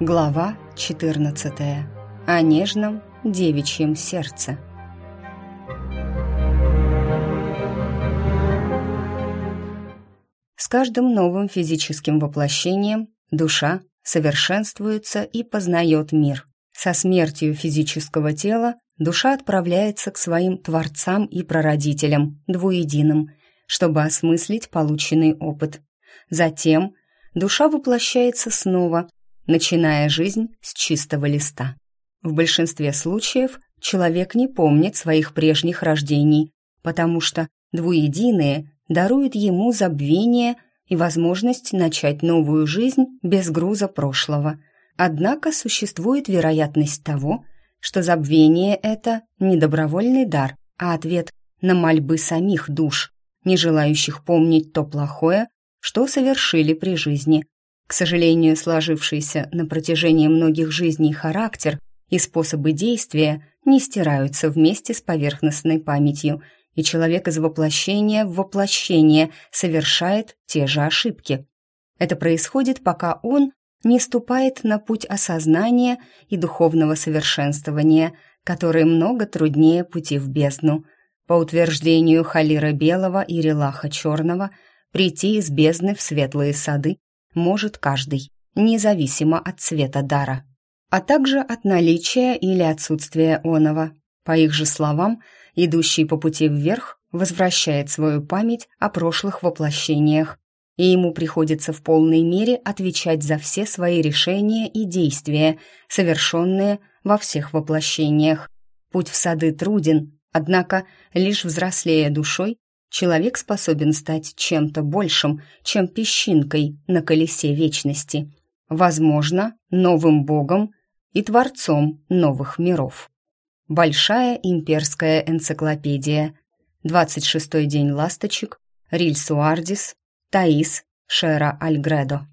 Глава 14. О нежном девичьем сердце. С каждым новым физическим воплощением душа совершенствуется и познает мир. Со смертью физического тела душа отправляется к своим творцам и прародителям, двуединым, чтобы осмыслить полученный опыт. Затем душа воплощается снова – начиная жизнь с чистого листа. В большинстве случаев человек не помнит своих прежних рождений, потому что двуединые даруют ему забвение и возможность начать новую жизнь без груза прошлого. Однако существует вероятность того, что забвение — это не добровольный дар, а ответ на мольбы самих душ, не желающих помнить то плохое, что совершили при жизни, к сожалению, сложившийся на протяжении многих жизней характер и способы действия не стираются вместе с поверхностной памятью, и человек из воплощения в воплощение совершает те же ошибки. Это происходит, пока он не ступает на путь осознания и духовного совершенствования, который много труднее пути в бездну. По утверждению Халира Белого и Релаха Черного, прийти из бездны в светлые сады может каждый, независимо от цвета дара, а также от наличия или отсутствия оного. По их же словам, идущий по пути вверх возвращает свою память о прошлых воплощениях, и ему приходится в полной мере отвечать за все свои решения и действия, совершенные во всех воплощениях. Путь в сады труден, однако лишь взрослея душой человек способен стать чем-то большим, чем песчинкой на колесе вечности, возможно, новым богом и творцом новых миров. Большая имперская энциклопедия. 26-й день ласточек. Риль Суардис. Таис. Шера Альгредо.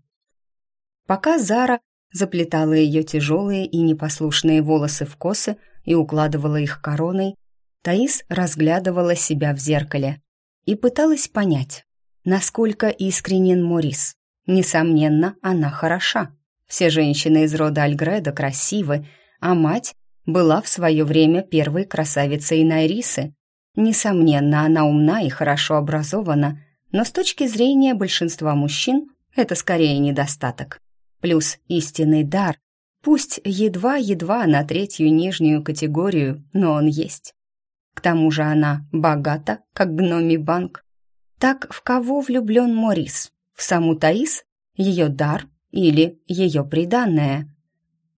Пока Зара заплетала ее тяжелые и непослушные волосы в косы и укладывала их короной, Таис разглядывала себя в зеркале и пыталась понять, насколько искренен Морис. Несомненно, она хороша. Все женщины из рода Альгреда красивы, а мать была в свое время первой красавицей Найрисы. Несомненно, она умна и хорошо образована, но с точки зрения большинства мужчин это скорее недостаток. Плюс истинный дар, пусть едва-едва на третью нижнюю категорию, но он есть. К тому же она богата, как гномий банк. Так в кого влюблен Морис? В саму Таис? Ее дар или ее приданное?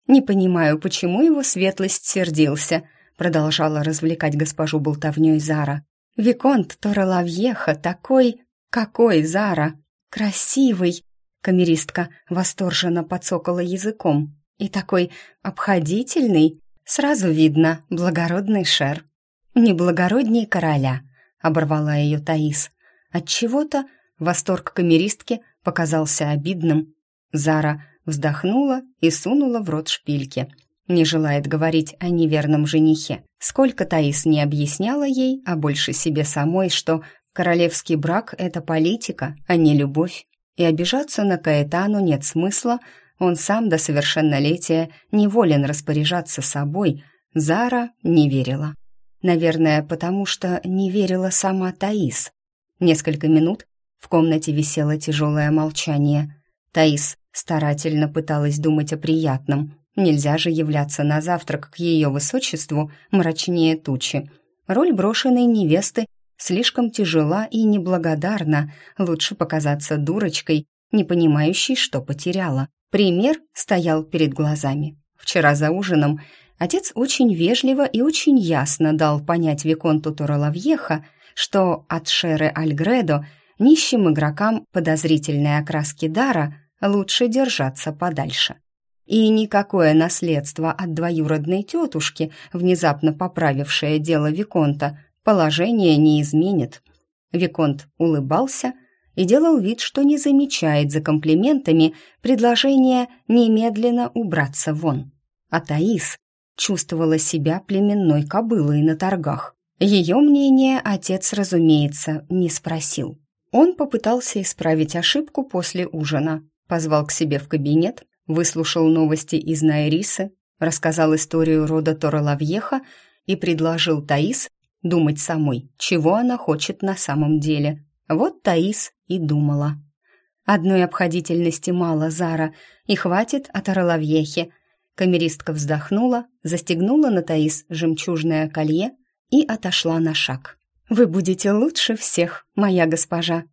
«Не понимаю, почему его светлость сердился», продолжала развлекать госпожу болтовней Зара. «Виконт Торолавьеха такой... Какой, Зара? Красивый!» Камеристка восторженно подсокала языком. «И такой обходительный. Сразу видно, благородный шер». «Неблагородней короля», — оборвала ее Таис. Отчего-то восторг камеристки показался обидным. Зара вздохнула и сунула в рот шпильки. Не желает говорить о неверном женихе. Сколько Таис не объясняла ей, а больше себе самой, что королевский брак — это политика, а не любовь. И обижаться на Каэтану нет смысла, он сам до совершеннолетия неволен распоряжаться собой. Зара не верила. Наверное, потому что не верила сама Таис. Несколько минут в комнате висело тяжелое молчание. Таис старательно пыталась думать о приятном. Нельзя же являться на завтрак к ее высочеству мрачнее тучи. Роль брошенной невесты слишком тяжела и неблагодарна. Лучше показаться дурочкой, не понимающей, что потеряла. Пример стоял перед глазами. Вчера за ужином Отец очень вежливо и очень ясно дал понять Виконту Туралавьеха, что от Шеры Альгредо нищим игрокам подозрительной окраски дара лучше держаться подальше. И никакое наследство от двоюродной тетушки, внезапно поправившее дело Виконта, положение не изменит. Виконт улыбался и делал вид, что не замечает за комплиментами предложение немедленно убраться вон. А Таис чувствовала себя племенной кобылой на торгах. Ее мнение отец, разумеется, не спросил. Он попытался исправить ошибку после ужина, позвал к себе в кабинет, выслушал новости из Найрисы, рассказал историю рода Торолавьеха и предложил Таис думать самой, чего она хочет на самом деле. Вот Таис и думала. Одной обходительности мало, Зара, и хватит от Орловьехи. Камеристка вздохнула, застегнула на Таис жемчужное колье и отошла на шаг. «Вы будете лучше всех, моя госпожа».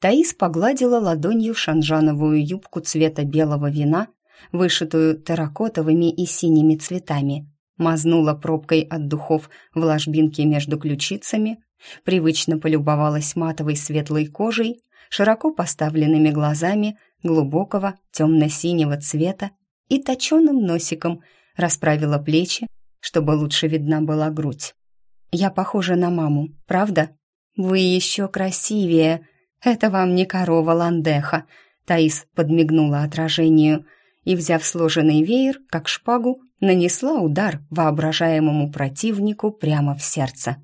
Таис погладила ладонью шанжановую юбку цвета белого вина, вышитую терракотовыми и синими цветами, мазнула пробкой от духов в ложбинке между ключицами, привычно полюбовалась матовой светлой кожей широко поставленными глазами глубокого темно-синего цвета и точеным носиком расправила плечи, чтобы лучше видна была грудь. «Я похожа на маму, правда? Вы еще красивее. Это вам не корова Ландеха», Таис подмигнула отражению и, взяв сложенный веер, как шпагу, нанесла удар воображаемому противнику прямо в сердце.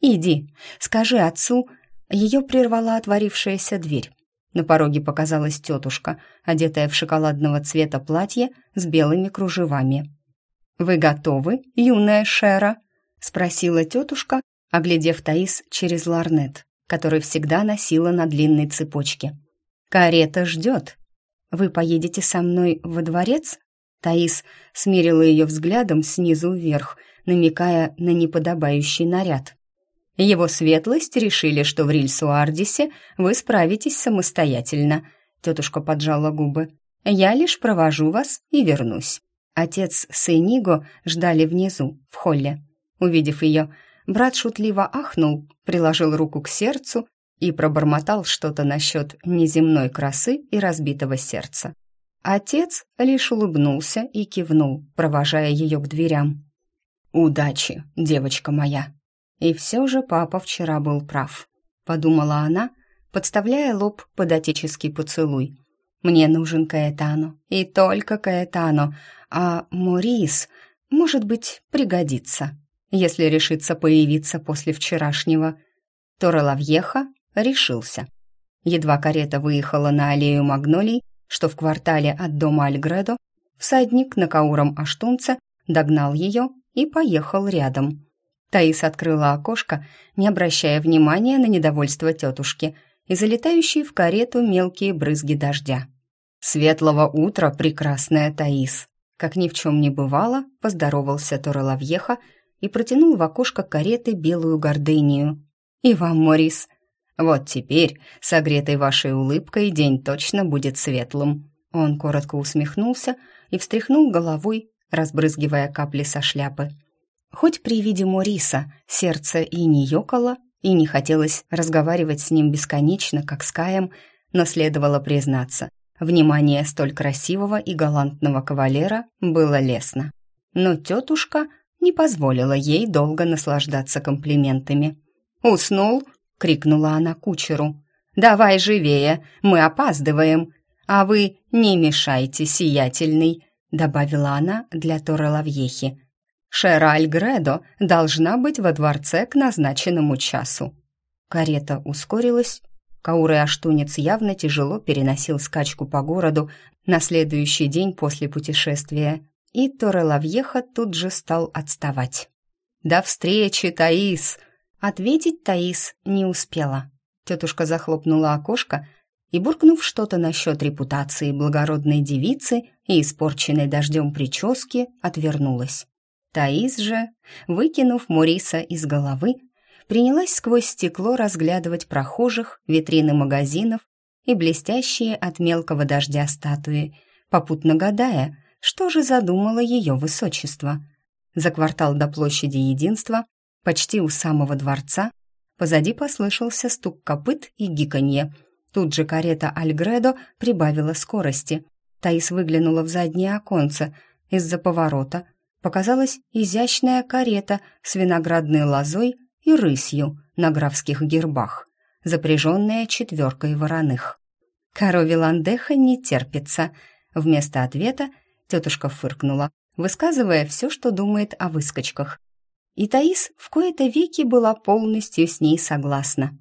«Иди, скажи отцу, ее прервала отворившаяся дверь. На пороге показалась тетушка, одетая в шоколадного цвета платье с белыми кружевами. «Вы готовы, юная Шера?» — спросила тетушка, оглядев Таис через ларнет, который всегда носила на длинной цепочке. «Карета ждет. Вы поедете со мной во дворец?» Таис смирила ее взглядом снизу вверх, намекая на неподобающий наряд. Его светлость решили, что в Рильсуардисе вы справитесь самостоятельно. Тетушка поджала губы. Я лишь провожу вас и вернусь. Отец с Эниго ждали внизу, в холле. Увидев ее, брат шутливо ахнул, приложил руку к сердцу и пробормотал что-то насчет неземной красы и разбитого сердца. Отец лишь улыбнулся и кивнул, провожая ее к дверям. «Удачи, девочка моя!» И все же папа вчера был прав, подумала она, подставляя лоб под отеческий поцелуй. Мне нужен Каэтано, и только Каэтано, а Морис, может быть, пригодится, если решится появиться после вчерашнего. Тора Лавьеха решился. Едва карета выехала на аллею Магнолий, что в квартале от дома Альгредо, всадник на кауром Аштунце догнал ее и поехал рядом. Таис открыла окошко, не обращая внимания на недовольство тетушки и залетающие в карету мелкие брызги дождя. «Светлого утра, прекрасная Таис!» Как ни в чем не бывало, поздоровался Тороловьеха и протянул в окошко кареты белую гордынию. «И вам, Морис!» «Вот теперь, согретой вашей улыбкой, день точно будет светлым!» Он коротко усмехнулся и встряхнул головой, разбрызгивая капли со шляпы. Хоть при виде Мориса сердце и не ёкало, и не хотелось разговаривать с ним бесконечно, как с Каем, но следовало признаться, внимание столь красивого и галантного кавалера было лестно. Но тетушка не позволила ей долго наслаждаться комплиментами. «Уснул?» — крикнула она кучеру. «Давай живее, мы опаздываем. А вы не мешайте, сиятельный», — добавила она для Тора Лавьехи. Шераль Гредо должна быть во дворце к назначенному часу». Карета ускорилась. Кауры Аштунец явно тяжело переносил скачку по городу на следующий день после путешествия, и Торелавьеха тут же стал отставать. «До встречи, Таис!» Ответить Таис не успела. Тетушка захлопнула окошко и, буркнув что-то насчет репутации благородной девицы и испорченной дождем прически, отвернулась. Таис же, выкинув Мориса из головы, принялась сквозь стекло разглядывать прохожих, витрины магазинов и блестящие от мелкого дождя статуи, попутно гадая, что же задумало ее высочество. За квартал до площади Единства, почти у самого дворца, позади послышался стук копыт и гиканье. Тут же карета Альгредо прибавила скорости. Таис выглянула в заднее оконце. Из-за поворота показалась изящная карета с виноградной лозой и рысью на графских гербах, запряженная четверкой вороных. «Корове Ландеха не терпится», — вместо ответа тетушка фыркнула, высказывая все, что думает о выскочках. И Таис в кои-то веки была полностью с ней согласна.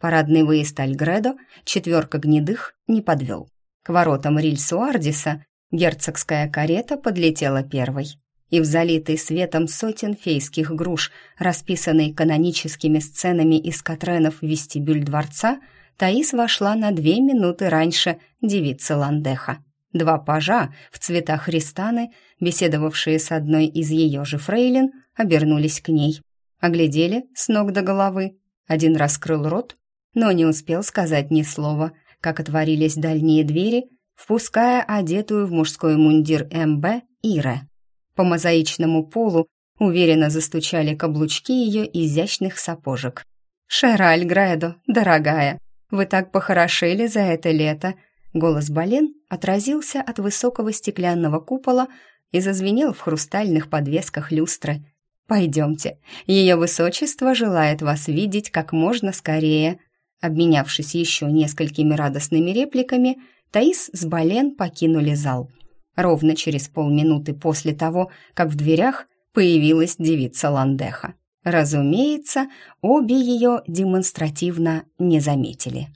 Парадный выезд Альгредо четверка гнедых не подвел. К воротам Рильсуардиса Герцогская карета подлетела первой, и в залитый светом сотен фейских груш, расписанный каноническими сценами из Катренов вестибюль дворца, Таис вошла на две минуты раньше девицы Ландеха. Два пажа в цветах Ристаны, беседовавшие с одной из ее же фрейлин, обернулись к ней. Оглядели с ног до головы. Один раскрыл рот, но не успел сказать ни слова, как отворились дальние двери, впуская одетую в мужской мундир МБ Ире. По мозаичному полу уверенно застучали каблучки ее изящных сапожек. «Шераль Гредо, дорогая, вы так похорошели за это лето!» Голос Бален отразился от высокого стеклянного купола и зазвенел в хрустальных подвесках люстры. «Пойдемте, ее высочество желает вас видеть как можно скорее». Обменявшись еще несколькими радостными репликами, Таис с Бален покинули зал. Ровно через полминуты после того, как в дверях появилась девица Ландеха. Разумеется, обе ее демонстративно не заметили.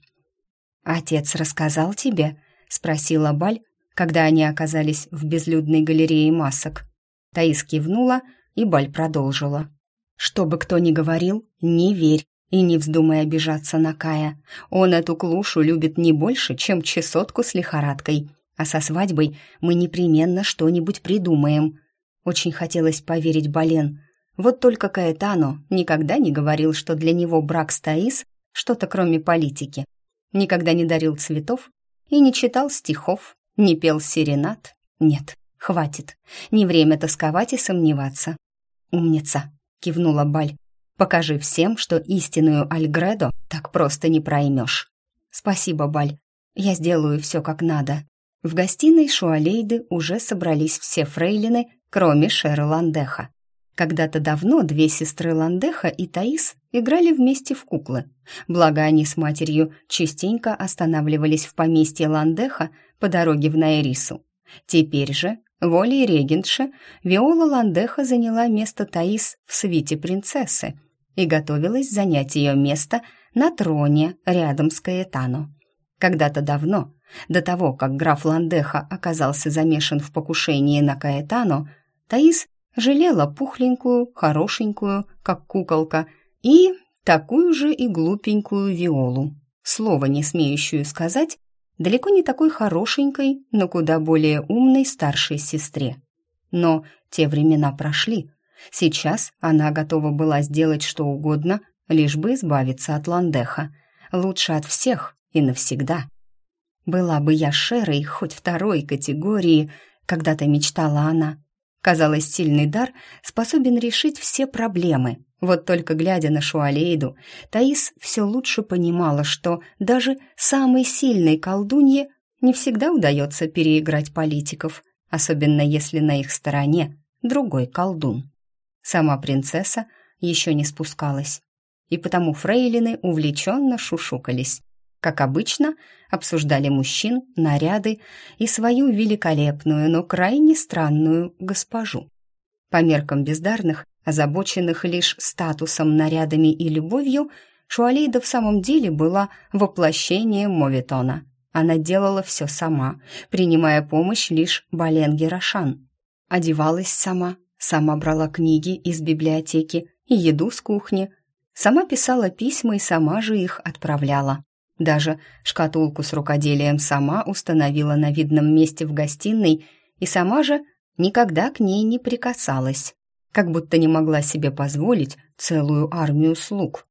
«Отец рассказал тебе?» — спросила Баль, когда они оказались в безлюдной галерее масок. Таис кивнула, и Баль продолжила. «Что бы кто ни говорил, не верь и не вздумай обижаться на Кая. Он эту клушу любит не больше, чем чесотку с лихорадкой, а со свадьбой мы непременно что-нибудь придумаем». Очень хотелось поверить Бален. Вот только Каэтано никогда не говорил, что для него брак с Таис что-то кроме политики. Никогда не дарил цветов и не читал стихов, не пел серенад? Нет, хватит. Не время тосковать и сомневаться. «Умница!» — кивнула Баль. «Покажи всем, что истинную Альгредо так просто не проймешь». «Спасибо, Баль. Я сделаю все как надо». В гостиной Шуалейды уже собрались все фрейлины, кроме Шеры Ландеха. Когда-то давно две сестры Ландеха и Таис играли вместе в куклы. Благо они с матерью частенько останавливались в поместье Ландеха по дороге в Найрису. Теперь же, волей регентши, Виола Ландеха заняла место Таис в свите принцессы и готовилась занять ее место на троне рядом с Каэтано. Когда-то давно, до того, как граф Ландеха оказался замешан в покушении на Каэтано, Таис жалела пухленькую, хорошенькую, как куколка, и такую же и глупенькую Виолу, слово не смеющую сказать, далеко не такой хорошенькой, но куда более умной старшей сестре. Но те времена прошли. Сейчас она готова была сделать что угодно, лишь бы избавиться от Ландеха. Лучше от всех и навсегда. «Была бы я Шерой хоть второй категории», — когда-то мечтала она. Казалось, сильный дар способен решить все проблемы. Вот только глядя на Шуалейду, Таис все лучше понимала, что даже самой сильной колдунье не всегда удается переиграть политиков, особенно если на их стороне другой колдун. Сама принцесса еще не спускалась, и потому фрейлины увлеченно шушукались. Как обычно, обсуждали мужчин, наряды и свою великолепную, но крайне странную госпожу. По меркам бездарных, озабоченных лишь статусом, нарядами и любовью, Шуалейда в самом деле была воплощением Моветона. Она делала все сама, принимая помощь лишь Баленги Рошан. Одевалась сама, сама брала книги из библиотеки и еду с кухни, сама писала письма и сама же их отправляла. Даже шкатулку с рукоделием сама установила на видном месте в гостиной и сама же никогда к ней не прикасалась, как будто не могла себе позволить целую армию слуг.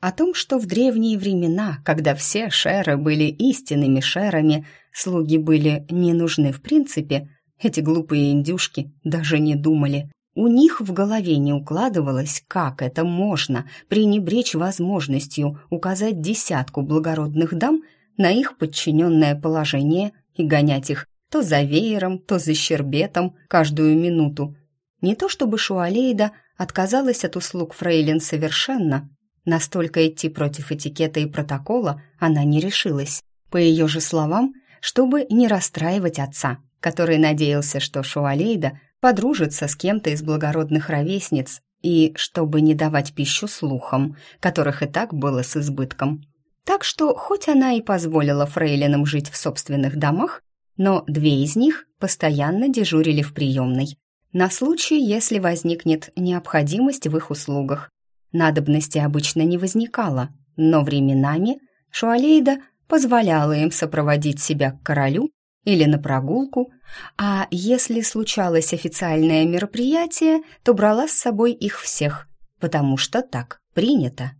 О том, что в древние времена, когда все шеры были истинными шерами, слуги были не нужны в принципе, эти глупые индюшки даже не думали. У них в голове не укладывалось, как это можно пренебречь возможностью указать десятку благородных дам на их подчиненное положение и гонять их то за веером, то за щербетом каждую минуту. Не то чтобы Шуалейда отказалась от услуг фрейлин совершенно, настолько идти против этикета и протокола она не решилась. По ее же словам, чтобы не расстраивать отца, который надеялся, что Шуалейда подружиться с кем-то из благородных ровесниц и чтобы не давать пищу слухам, которых и так было с избытком. Так что, хоть она и позволила фрейлинам жить в собственных домах, но две из них постоянно дежурили в приемной, на случай, если возникнет необходимость в их услугах. Надобности обычно не возникало, но временами Шуалейда позволяла им сопроводить себя к королю или на прогулку, а если случалось официальное мероприятие, то брала с собой их всех, потому что так принято.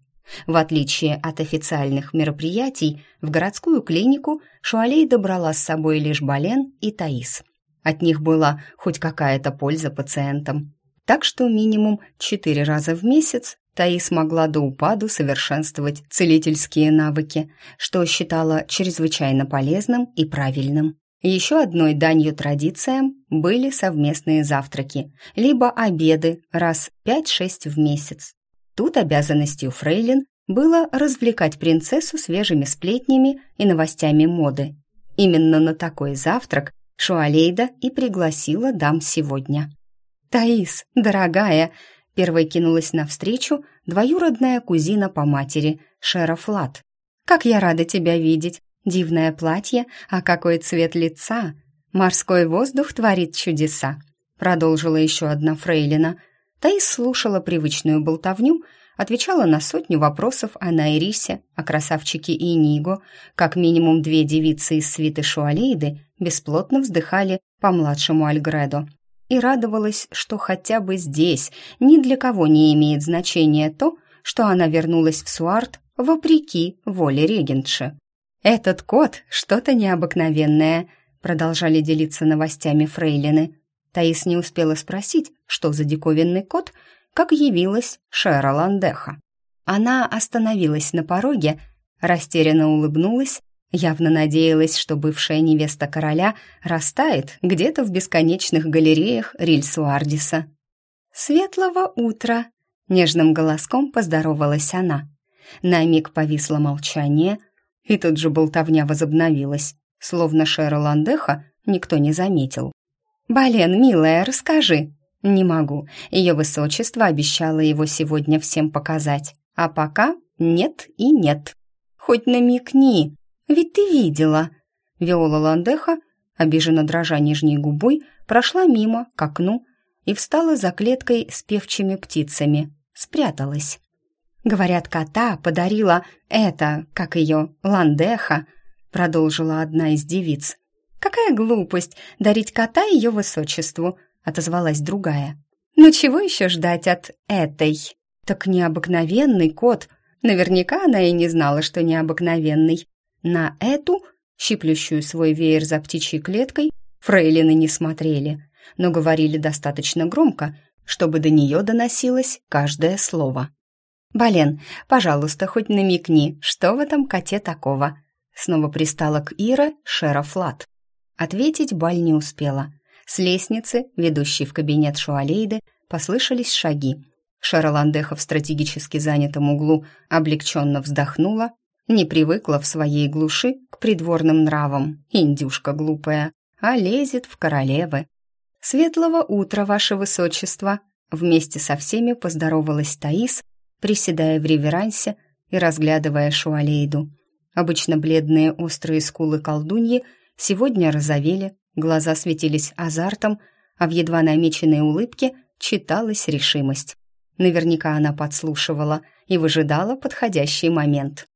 В отличие от официальных мероприятий, в городскую клинику Шуалей добрала с собой лишь Бален и Таис. От них была хоть какая-то польза пациентам. Так что минимум четыре раза в месяц Таис могла до упаду совершенствовать целительские навыки, что считала чрезвычайно полезным и правильным. Еще одной данью традициям были совместные завтраки, либо обеды раз 5-6 в месяц. Тут обязанностью фрейлин было развлекать принцессу свежими сплетнями и новостями моды. Именно на такой завтрак Шуалейда и пригласила дам сегодня. «Таис, дорогая!» — первой кинулась навстречу двоюродная кузина по матери, Шера Флат. «Как я рада тебя видеть! Дивное платье, а какой цвет лица! Морской воздух творит чудеса!» Продолжила еще одна фрейлина — Таис слушала привычную болтовню, отвечала на сотню вопросов о Найрисе, о красавчике Иниго, как минимум две девицы из свиты Шуалейды бесплотно вздыхали по младшему Альгредо и радовалась, что хотя бы здесь ни для кого не имеет значения то, что она вернулась в Суарт вопреки воле регентши. «Этот кот — что-то необыкновенное», — продолжали делиться новостями фрейлины. Таис не успела спросить, что за диковинный кот, как явилась Шера Ландеха. Она остановилась на пороге, растерянно улыбнулась, явно надеялась, что бывшая невеста короля растает где-то в бесконечных галереях Рильсуардиса. «Светлого утра!» — нежным голоском поздоровалась она. На миг повисло молчание, и тут же болтовня возобновилась, словно Шера Ландеха никто не заметил. «Бален, милая, расскажи». «Не могу. Ее высочество обещало его сегодня всем показать. А пока нет и нет. Хоть намекни, ведь ты видела». Виола Ландеха, обиженно дрожа нижней губой, прошла мимо, к окну, и встала за клеткой с певчими птицами. Спряталась. «Говорят, кота подарила это, как ее, Ландеха», продолжила одна из девиц. «Какая глупость дарить кота ее высочеству!» — отозвалась другая. «Ну чего еще ждать от этой?» «Так необыкновенный кот!» Наверняка она и не знала, что необыкновенный. На эту, щиплющую свой веер за птичьей клеткой, фрейлины не смотрели, но говорили достаточно громко, чтобы до нее доносилось каждое слово. «Бален, пожалуйста, хоть намекни, что в этом коте такого?» Снова пристала к Ира Шера Флат. Ответить Баль не успела. С лестницы, ведущей в кабинет Шуалейды, послышались шаги. Шарландеха в стратегически занятом углу облегченно вздохнула, не привыкла в своей глуши к придворным нравам, индюшка глупая, а лезет в королевы. «Светлого утра, ваше высочество!» Вместе со всеми поздоровалась Таис, приседая в реверансе и разглядывая Шуалейду. Обычно бледные острые скулы колдуньи – Сегодня розовели, глаза светились азартом, а в едва намеченной улыбке читалась решимость. Наверняка она подслушивала и выжидала подходящий момент.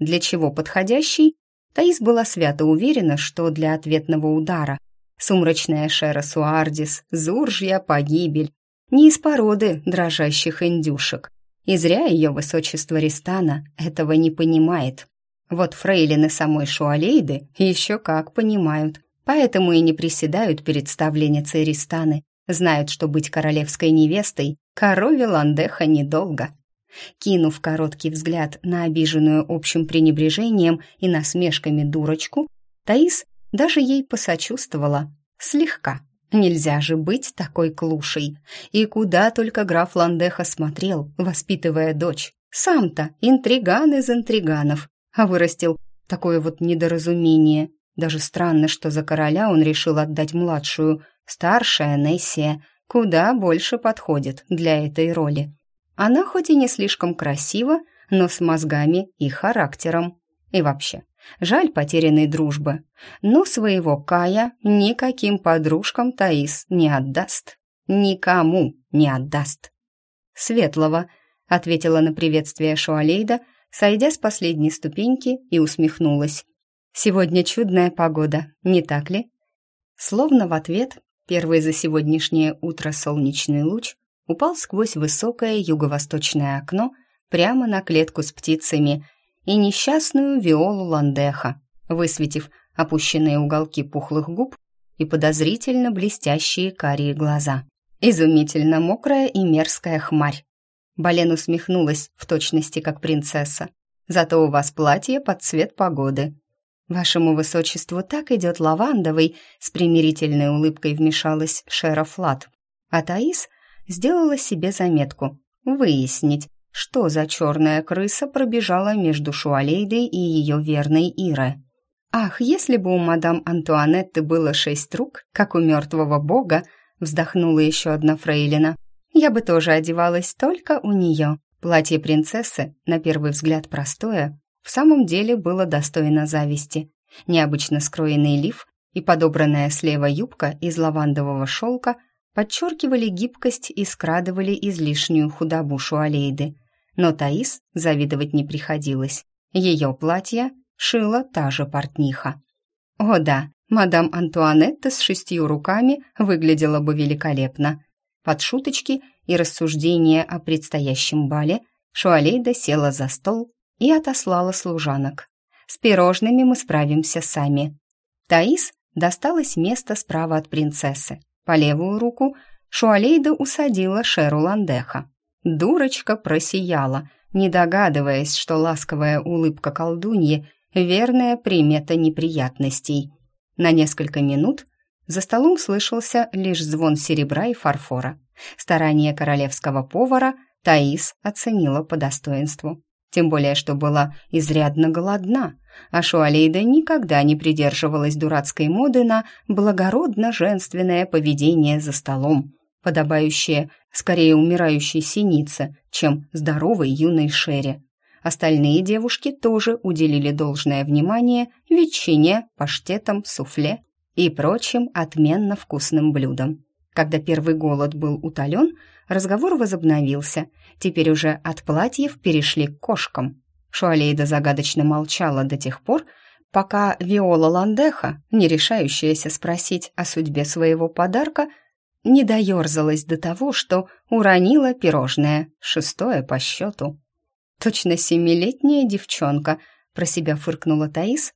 Для чего подходящий? Таис была свято уверена, что для ответного удара. Сумрачная Шера Суардис, Зуржья, погибель. Не из породы дрожащих индюшек. И зря ее высочество Ристана этого не понимает. Вот фрейлины самой Шуалейды еще как понимают, поэтому и не приседают перед ставленницей Ристаны, знают, что быть королевской невестой корове Ландеха недолго. Кинув короткий взгляд на обиженную общим пренебрежением и насмешками дурочку, Таис даже ей посочувствовала. Слегка. Нельзя же быть такой клушей. И куда только граф Ландеха смотрел, воспитывая дочь. Сам-то интриган из интриганов, а вырастил такое вот недоразумение. Даже странно, что за короля он решил отдать младшую. Старшая Нессия куда больше подходит для этой роли. Она хоть и не слишком красива, но с мозгами и характером. И вообще, Жаль потерянной дружбы, но своего Кая никаким подружкам Таис не отдаст. Никому не отдаст. «Светлого», — ответила на приветствие Шуалейда, сойдя с последней ступеньки и усмехнулась. «Сегодня чудная погода, не так ли?» Словно в ответ, первый за сегодняшнее утро солнечный луч упал сквозь высокое юго-восточное окно прямо на клетку с птицами и несчастную Виолу Ландеха, высветив опущенные уголки пухлых губ и подозрительно блестящие карие глаза. Изумительно мокрая и мерзкая хмарь. Бален усмехнулась в точности, как принцесса. «Зато у вас платье под цвет погоды». «Вашему высочеству так идет лавандовый», с примирительной улыбкой вмешалась Шера Флат. А Таис сделала себе заметку выяснить, что за черная крыса пробежала между Шуалейдой и ее верной Ире. «Ах, если бы у мадам Антуанетты было шесть рук, как у мертвого бога», вздохнула еще одна фрейлина, «я бы тоже одевалась только у нее». Платье принцессы, на первый взгляд простое, в самом деле было достойно зависти. Необычно скроенный лиф и подобранная слева юбка из лавандового шелка подчеркивали гибкость и скрадывали излишнюю худобу Шуалейды. Но Таис завидовать не приходилось. Ее платье шила та же портниха. О да, мадам Антуанетта с шестью руками выглядела бы великолепно. Под шуточки и рассуждения о предстоящем бале Шуалейда села за стол и отослала служанок. С пирожными мы справимся сами. Таис досталось место справа от принцессы. По левую руку Шуалейда усадила Шеру Ландеха. Дурочка просияла, не догадываясь, что ласковая улыбка колдуньи — верная примета неприятностей. На несколько минут за столом слышался лишь звон серебра и фарфора. Старание королевского повара Таис оценила по достоинству. Тем более, что была изрядно голодна, а Шуалейда никогда не придерживалась дурацкой моды на благородно-женственное поведение за столом, подобающее скорее умирающей синице, чем здоровой юной Шере. Остальные девушки тоже уделили должное внимание ветчине, паштетам, суфле и прочим отменно вкусным блюдам. Когда первый голод был утолен, разговор возобновился. Теперь уже от платьев перешли к кошкам. Шуалейда загадочно молчала до тех пор, пока Виола Ландеха, не решающаяся спросить о судьбе своего подарка, не доерзалась до того, что уронила пирожное, шестое по счету. «Точно семилетняя девчонка», — про себя фыркнула Таис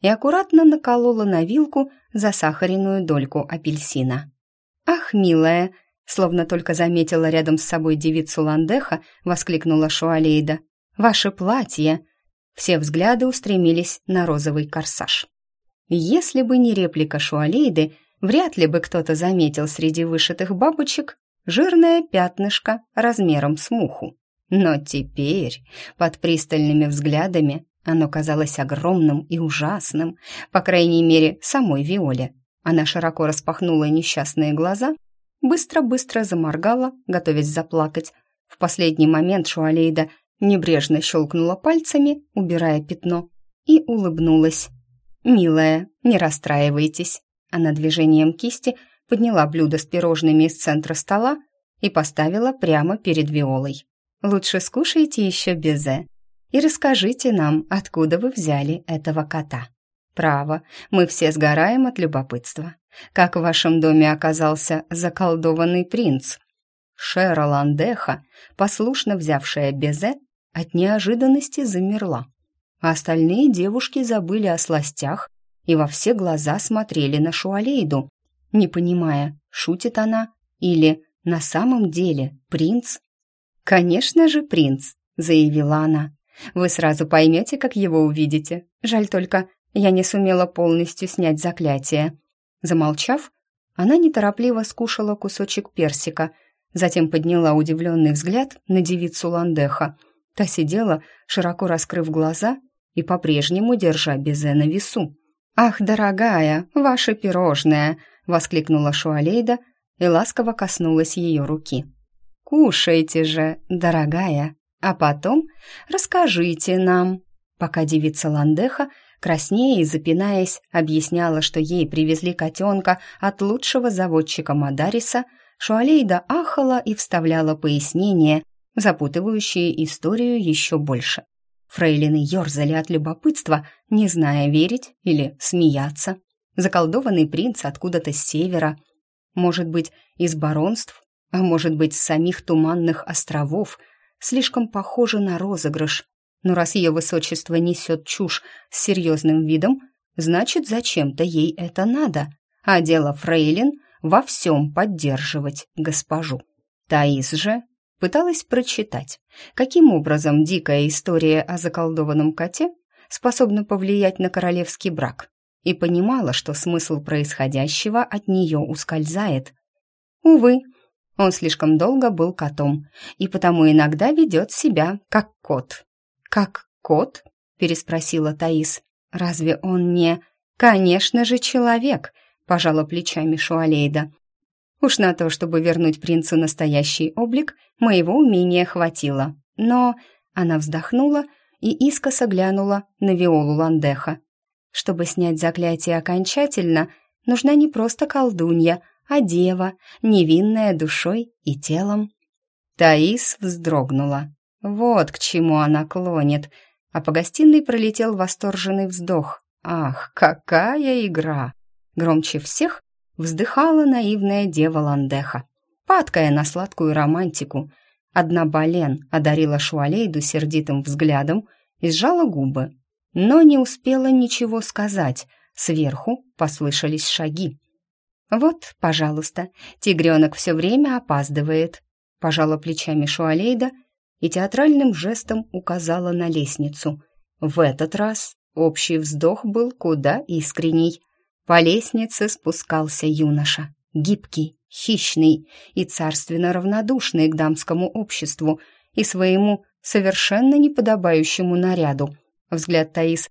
и аккуратно наколола на вилку засахаренную дольку апельсина. «Ах, милая!» Словно только заметила рядом с собой девицу Ландеха, воскликнула Шуалейда. «Ваше платье!» Все взгляды устремились на розовый корсаж. Если бы не реплика Шуалейды, вряд ли бы кто-то заметил среди вышитых бабочек жирное пятнышко размером с муху. Но теперь, под пристальными взглядами, оно казалось огромным и ужасным, по крайней мере, самой Виоле. Она широко распахнула несчастные глаза быстро-быстро заморгала, готовясь заплакать. В последний момент Шуалейда небрежно щелкнула пальцами, убирая пятно, и улыбнулась. «Милая, не расстраивайтесь». Она движением кисти подняла блюдо с пирожными из центра стола и поставила прямо перед Виолой. «Лучше скушайте еще безе и расскажите нам, откуда вы взяли этого кота». «Право, мы все сгораем от любопытства. Как в вашем доме оказался заколдованный принц?» Шера Ландеха, послушно взявшая безе, от неожиданности замерла. А остальные девушки забыли о сластях и во все глаза смотрели на Шуалейду, не понимая, шутит она или на самом деле принц. «Конечно же принц», — заявила она. «Вы сразу поймете, как его увидите. Жаль только, я не сумела полностью снять заклятие. Замолчав, она неторопливо скушала кусочек персика, затем подняла удивленный взгляд на девицу Ландеха. Та сидела, широко раскрыв глаза и по-прежнему держа безе на весу. «Ах, дорогая, ваше пирожное!» — воскликнула Шуалейда и ласково коснулась ее руки. «Кушайте же, дорогая, а потом расскажите нам». Пока девица Ландеха Краснея и запинаясь, объясняла, что ей привезли котенка от лучшего заводчика Мадариса, Шуалейда ахала и вставляла пояснения, запутывающие историю еще больше. Фрейлины ерзали от любопытства, не зная, верить или смеяться. Заколдованный принц откуда-то с севера, может быть, из баронств, а может быть, с самих туманных островов, слишком похоже на розыгрыш. Но раз ее высочество несет чушь с серьезным видом, значит, зачем-то ей это надо. А дело Фрейлин во всем поддерживать госпожу. Таис же пыталась прочитать, каким образом дикая история о заколдованном коте способна повлиять на королевский брак, и понимала, что смысл происходящего от нее ускользает. Увы, он слишком долго был котом, и потому иногда ведет себя как кот. «Как кот?» — переспросила Таис. «Разве он не...» «Конечно же, человек!» — пожала плечами Шуалейда. Уж на то, чтобы вернуть принцу настоящий облик, моего умения хватило. Но она вздохнула и искоса глянула на Виолу Ландеха. Чтобы снять заклятие окончательно, нужна не просто колдунья, а дева, невинная душой и телом. Таис вздрогнула. Вот к чему она клонит. А по гостиной пролетел восторженный вздох. «Ах, какая игра!» Громче всех вздыхала наивная дева Ландеха, падкая на сладкую романтику. Одна Бален одарила Шуалейду сердитым взглядом и сжала губы, но не успела ничего сказать. Сверху послышались шаги. «Вот, пожалуйста, тигренок все время опаздывает», — пожала плечами Шуалейда и театральным жестом указала на лестницу. В этот раз общий вздох был куда искренней. По лестнице спускался юноша, гибкий, хищный и царственно равнодушный к дамскому обществу и своему совершенно неподобающему наряду. Взгляд Таис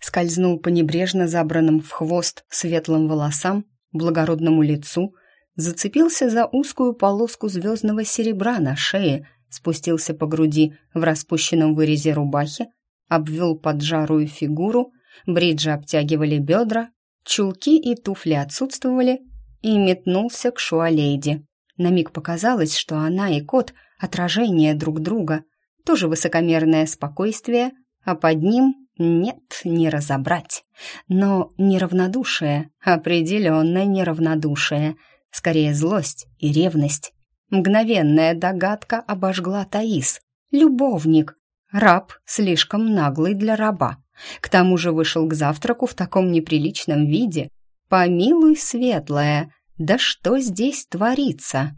скользнул по небрежно забранным в хвост светлым волосам, благородному лицу, зацепился за узкую полоску звездного серебра на шее, спустился по груди в распущенном вырезе рубахи, обвел поджарую фигуру, бриджи обтягивали бедра, Чулки и туфли отсутствовали, и метнулся к Шуалейде. На миг показалось, что она и кот — отражение друг друга, тоже высокомерное спокойствие, а под ним нет, не разобрать. Но неравнодушие, определенное неравнодушие, скорее злость и ревность. Мгновенная догадка обожгла Таис. Любовник. Раб слишком наглый для раба. К тому же вышел к завтраку в таком неприличном виде. Помилуй, светлая, да что здесь творится?